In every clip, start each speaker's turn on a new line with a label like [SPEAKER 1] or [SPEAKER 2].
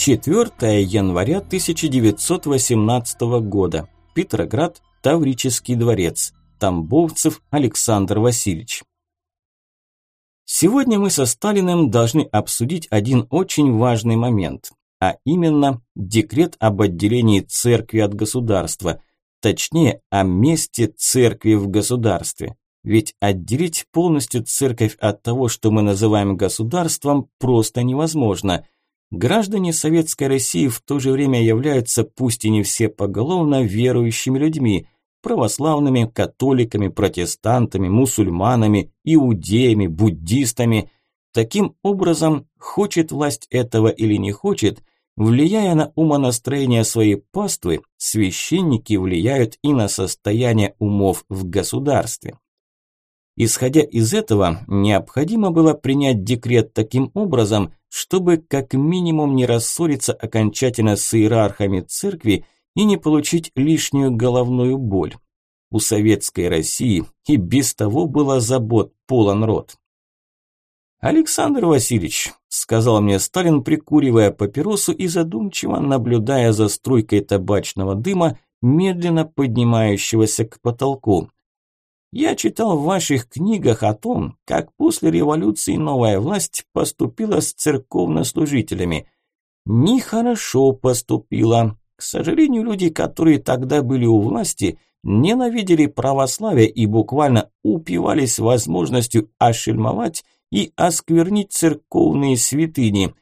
[SPEAKER 1] 4 января 1918 года. Петроград, Таврический дворец. Тамбовцев Александр Васильевич. Сегодня мы со Сталиным должны обсудить один очень важный момент, а именно декрет об отделении церкви от государства, точнее, о месте церкви в государстве. Ведь отделить полностью церковь от того, что мы называем государством, просто невозможно – Граждане Советской России в то же время являются, пусть и не все поголовно, верующими людьми, православными, католиками, протестантами, мусульманами, иудеями, буддистами. Таким образом, хочет власть этого или не хочет, влияя на умонастроение своей паствы, священники влияют и на состояние умов в государстве. Исходя из этого, необходимо было принять декрет таким образом, чтобы как минимум не рассориться окончательно с иерархами церкви и не получить лишнюю головную боль. У советской России и без того было забот полон рот. «Александр Васильевич», – сказал мне Сталин, прикуривая папиросу и задумчиво наблюдая за струйкой табачного дыма, медленно поднимающегося к потолку. Я читал в ваших книгах о том, как после революции новая власть поступила с церковнослужителями. Нехорошо поступила. К сожалению, люди, которые тогда были у власти, ненавидели православие и буквально упивались возможностью ошельмовать и осквернить церковные святыни.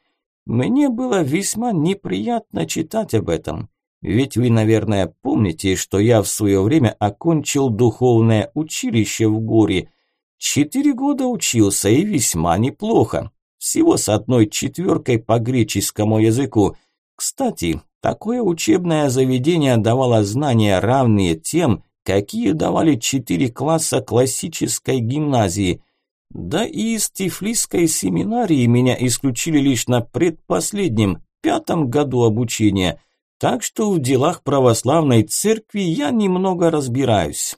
[SPEAKER 1] Мне было весьма неприятно читать об этом. Ведь вы, наверное, помните, что я в свое время окончил духовное училище в Горе. Четыре года учился и весьма неплохо. Всего с одной четверкой по греческому языку. Кстати, такое учебное заведение давало знания, равные тем, какие давали четыре класса классической гимназии. Да и из Тифлисской семинарии меня исключили лишь на предпоследнем, пятом году обучения – так что в делах православной церкви я немного разбираюсь.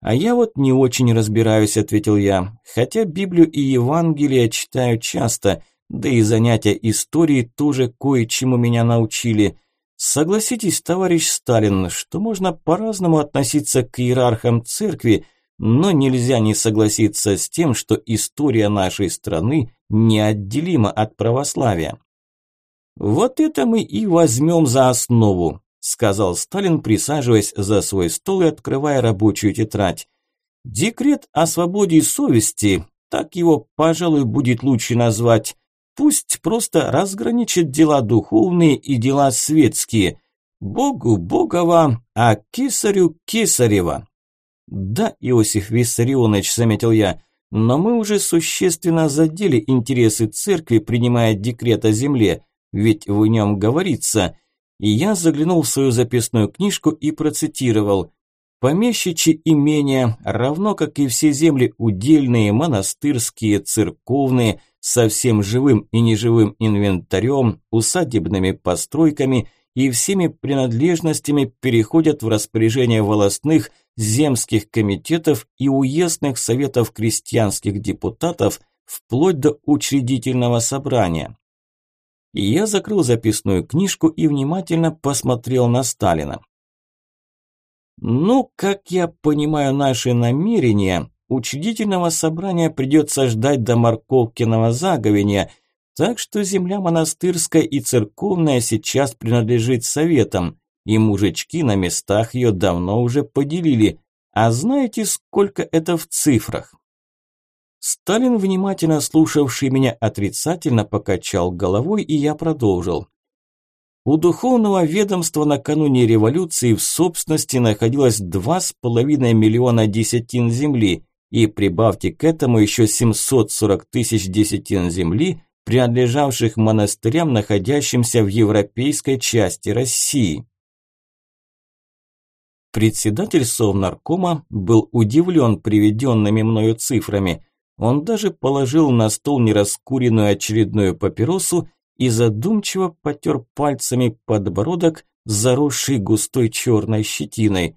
[SPEAKER 1] А я вот не очень разбираюсь, ответил я, хотя Библию и Евангелие читаю часто, да и занятия историей тоже кое-чему меня научили. Согласитесь, товарищ Сталин, что можно по-разному относиться к иерархам церкви, но нельзя не согласиться с тем, что история нашей страны неотделима от православия. «Вот это мы и возьмем за основу», – сказал Сталин, присаживаясь за свой стол и открывая рабочую тетрадь. «Декрет о свободе совести, так его, пожалуй, будет лучше назвать, пусть просто разграничит дела духовные и дела светские. Богу Богова, а кесарю Кесарева». «Да, Иосиф Виссарионович», – заметил я, – «но мы уже существенно задели интересы церкви, принимая декрет о земле» ведь в нем говорится. И я заглянул в свою записную книжку и процитировал. Помещичьи имения, равно как и все земли удельные, монастырские, церковные, со всем живым и неживым инвентарем, усадебными постройками и всеми принадлежностями переходят в распоряжение волостных, земских комитетов и уездных советов крестьянских депутатов вплоть до учредительного собрания. Я закрыл записную книжку и внимательно посмотрел на Сталина. «Ну, как я понимаю наши намерения, учредительного собрания придется ждать до морковкиного заговения, так что земля монастырская и церковная сейчас принадлежит советам, и мужички на местах ее давно уже поделили. А знаете, сколько это в цифрах?» Сталин, внимательно слушавший меня отрицательно, покачал головой, и я продолжил. У духовного ведомства накануне революции в собственности находилось 2,5 миллиона десятин земли, и прибавьте к этому еще 740 тысяч десятин земли, принадлежавших монастырям, находящимся в европейской части России. Председатель Совнаркома был удивлен приведенными мною цифрами – он даже положил на стол нераскуренную очередную папиросу и задумчиво потер пальцами подбородок, заросший густой черной щетиной.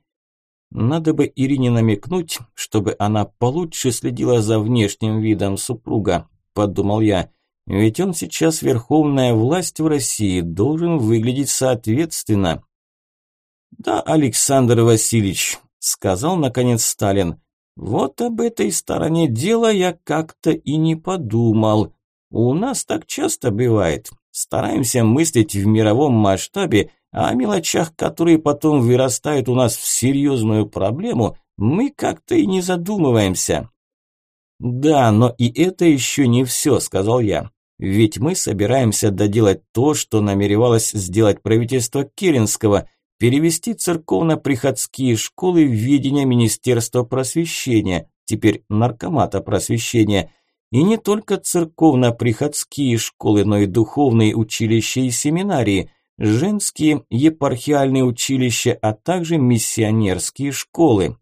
[SPEAKER 1] Надо бы Ирине намекнуть, чтобы она получше следила за внешним видом супруга, подумал я. Ведь он сейчас верховная власть в России, должен выглядеть соответственно. Да, Александр Васильевич, сказал наконец Сталин, вот об этой стороне дела я как-то и не подумал. У нас так часто бывает. Стараемся мыслить в мировом масштабе, а о мелочах, которые потом вырастают у нас в серьезную проблему, мы как-то и не задумываемся. Да, но и это еще не все, сказал я. Ведь мы собираемся доделать то, что намеревалось сделать правительство Керенского, перевести церковно-приходские школы в ведение Министерства просвещения, теперь Наркомата просвещения, и не только церковно-приходские школы, но и духовные училища и семинарии, женские епархиальные училища, а также миссионерские школы.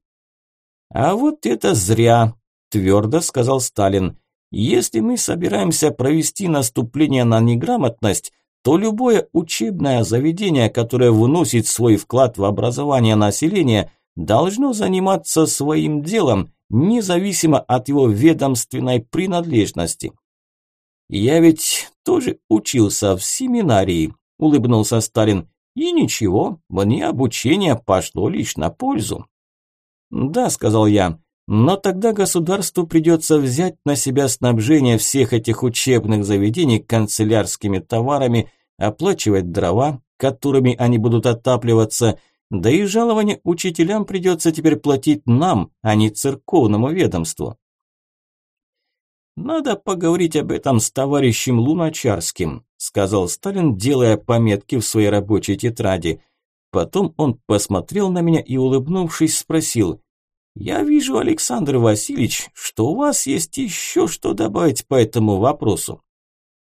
[SPEAKER 1] А вот это зря, твердо сказал Сталин. Если мы собираемся провести наступление на неграмотность, то любое учебное заведение, которое вносит свой вклад в образование населения, должно заниматься своим делом, независимо от его ведомственной принадлежности. «Я ведь тоже учился в семинарии», – улыбнулся Сталин. «И ничего, мне обучение пошло лишь на пользу». «Да», – сказал я, – «но тогда государству придется взять на себя снабжение всех этих учебных заведений канцелярскими товарами, оплачивать дрова, которыми они будут отапливаться, да и жалование учителям придется теперь платить нам, а не церковному ведомству. «Надо поговорить об этом с товарищем Луначарским», сказал Сталин, делая пометки в своей рабочей тетради. Потом он посмотрел на меня и, улыбнувшись, спросил, «Я вижу, Александр Васильевич, что у вас есть еще что добавить по этому вопросу».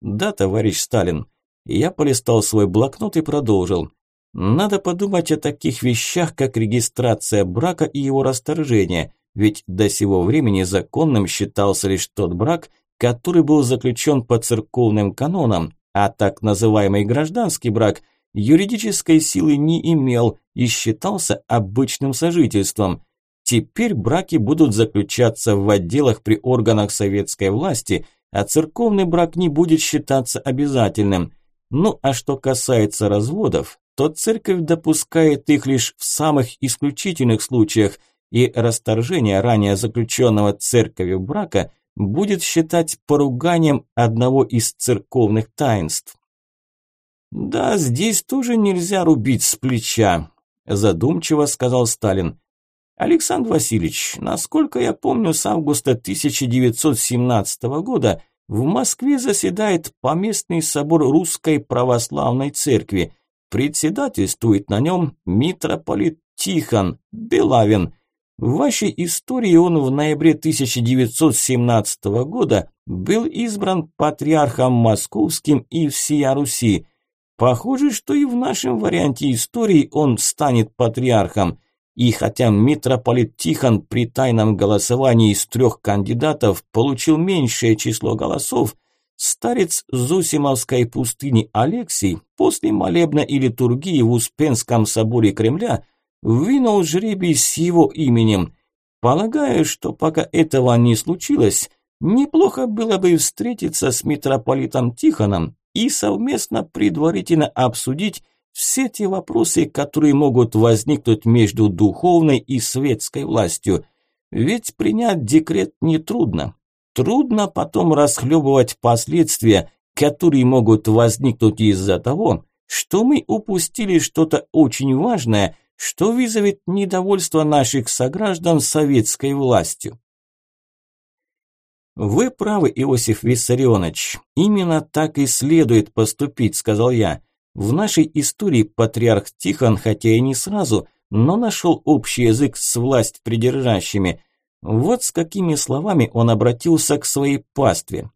[SPEAKER 1] «Да, товарищ Сталин». Я полистал свой блокнот и продолжил. Надо подумать о таких вещах, как регистрация брака и его расторжение, ведь до сего времени законным считался лишь тот брак, который был заключен по церковным канонам, а так называемый гражданский брак юридической силы не имел и считался обычным сожительством. Теперь браки будут заключаться в отделах при органах советской власти, а церковный брак не будет считаться обязательным. Ну а что касается разводов, то церковь допускает их лишь в самых исключительных случаях, и расторжение ранее заключенного церковью брака будет считать поруганием одного из церковных таинств. «Да, здесь тоже нельзя рубить с плеча», – задумчиво сказал Сталин. «Александр Васильевич, насколько я помню, с августа 1917 года в Москве заседает поместный собор Русской Православной Церкви – Председательствует на нем митрополит Тихон Белавин. В вашей истории он в ноябре 1917 года был избран патриархом московским и всея Руси. Похоже, что и в нашем варианте истории он станет патриархом. И хотя митрополит Тихон при тайном голосовании из трех кандидатов получил меньшее число голосов, Старец Зусимовской пустыни Алексий после молебна и литургии в Успенском соборе Кремля вынул жребий с его именем. Полагаю, что пока этого не случилось, неплохо было бы встретиться с митрополитом Тихоном и совместно предварительно обсудить все те вопросы, которые могут возникнуть между духовной и светской властью. Ведь принять декрет нетрудно, Трудно потом расхлебывать последствия, которые могут возникнуть из-за того, что мы упустили что-то очень важное, что вызовет недовольство наших сограждан советской властью. «Вы правы, Иосиф Виссарионович. Именно так и следует поступить», – сказал я. «В нашей истории патриарх Тихон, хотя и не сразу, но нашел общий язык с власть придержащими. Вот с какими словами он обратился к своей пастве.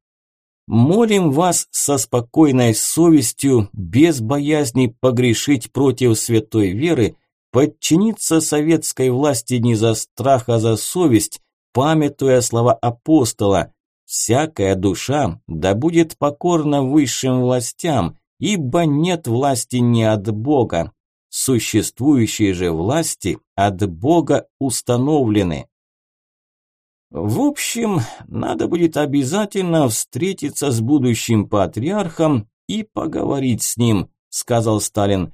[SPEAKER 1] «Молим вас со спокойной совестью, без боязни погрешить против святой веры, подчиниться советской власти не за страх, а за совесть, памятуя слова апостола. Всякая душа да будет покорна высшим властям, ибо нет власти не от Бога. Существующие же власти от Бога установлены. В общем, надо будет обязательно встретиться с будущим патриархом и поговорить с ним, сказал Сталин.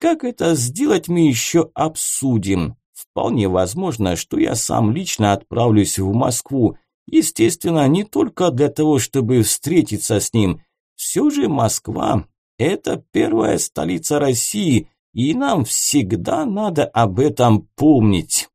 [SPEAKER 1] Как это сделать, мы еще обсудим. Вполне возможно, что я сам лично отправлюсь в Москву. Естественно, не только для того, чтобы встретиться с ним. Все же Москва – это первая столица России, и нам всегда надо об этом помнить.